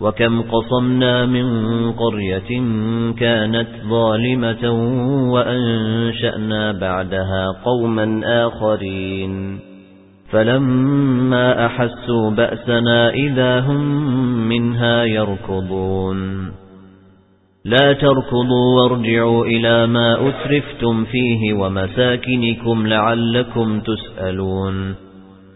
وكم قصمنا من قرية كانت ظالمة وأنشأنا بعدها قوما آخرين. فلما أحسوا بأسنا إذا هم منها يركضون. لا تركضوا وارجعوا إلى ما أسرفتم فيه ومساكنكم لعلكم تسألون.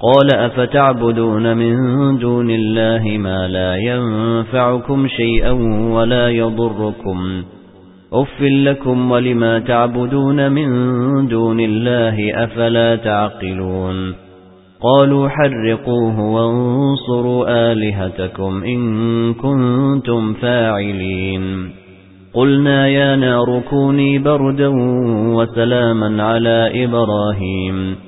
قال أفتعبدون من دون الله ما لا ينفعكم شيئا ولا يضركم أف لكم ولما تعبدون من دون الله أفلا تعقلون قالوا حرقوه وانصروا آلهتكم إن كنتم فاعلين قلنا يا نار كوني بردا وسلاما على إبراهيم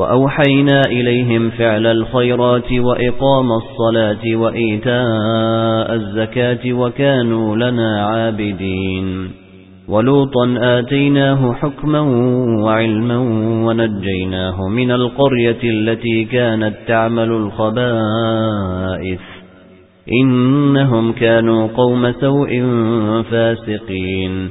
وأوحينا إليهم فعل الخيرات وإقام الصلاة وإيتاء الزكاة وكانوا لنا عابدين. ولوطا آتيناه حكما وعلما ونجيناه من القرية التي كانت تعمل الخبائث. إنهم كانوا قوم سوء فاسقين.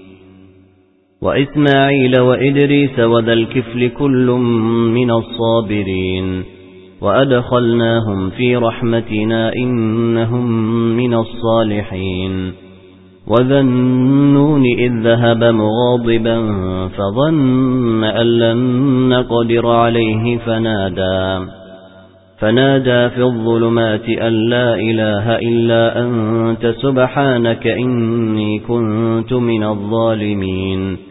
وإسماعيل وإدريس وذا الكفل كل من الصابرين وأدخلناهم في رحمتنا إنهم من الصالحين وذنون إذ ذهب مغاضبا فظن أن لن نقدر عليه فنادى فنادى في الظلمات أن لا إله إلا أنت سبحانك إني كنت من الظالمين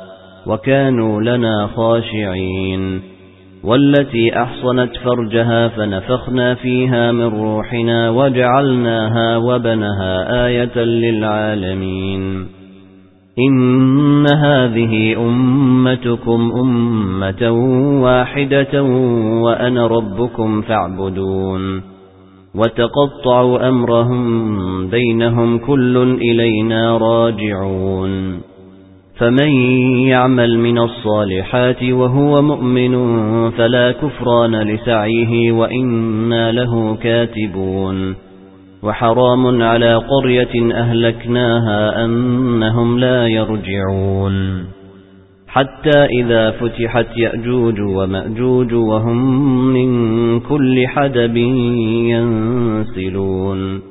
وكانوا لنا خاشعين والتي أحصنت فرجها فنفخنا فيها من روحنا وجعلناها وبنها آية للعالمين. إن هذه أمتكم أمة واحدة وأنا ربكم فاعبدون. وتقطعوا أمرهم بينهم كل إلينا راجعون. فمن يعمل من الصالحات وهو مؤمن فلا كفران لسعيه وإنا له كاتبون وحرام على قرية أهلكناها أنهم لا يرجعون حتى إذا فتحت يأجوج ومأجوج وهم من كل حدب ينسلون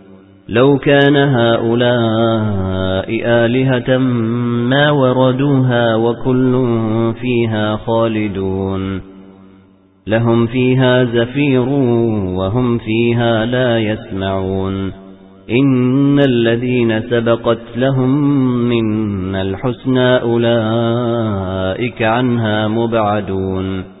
لَوْ كَانَ هَؤُلَاءِ آلِهَةً مَا وَرَدُوهَا وَكُلٌّ فِيهَا خَالِدُونَ. لَهُمْ فِيهَا زَفِيرٌ وَهُمْ فِيهَا لَا يَسْمَعُونَ. إِنَّ الَّذِينَ سَبَقَتْ لَهُم مِّنَّ الْحُسْنَى أُولَئِكَ عَنْهَا مُبْعَدُونَ.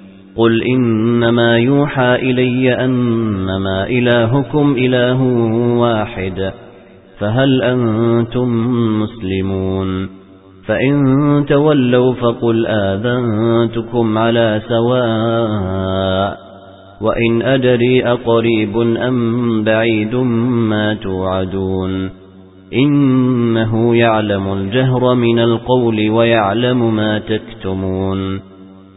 قُلْ إِنَّمَا يُوحَى إِلَيَّ أَنَّمَا إِلَٰهُكُمْ إِلَٰهٌ وَاحِدٌ فَهَلْ أَنتُم مُّسْلِمُونَ فَإِن تَوَلَّوْا فَقُلْ آذَنتُكُمْ عَلَى سَوَاءٍ وَإِنْ أَدْرِي أَقَرِيبٌ أَمْ بَعِيدٌ مَا تُوعَدُونَ إِنَّهُ يَعْلَمُ الْجَهْرَ مِنَ الْقَوْلِ وَيَعْلَمُ مَا تَكْتُمُونَ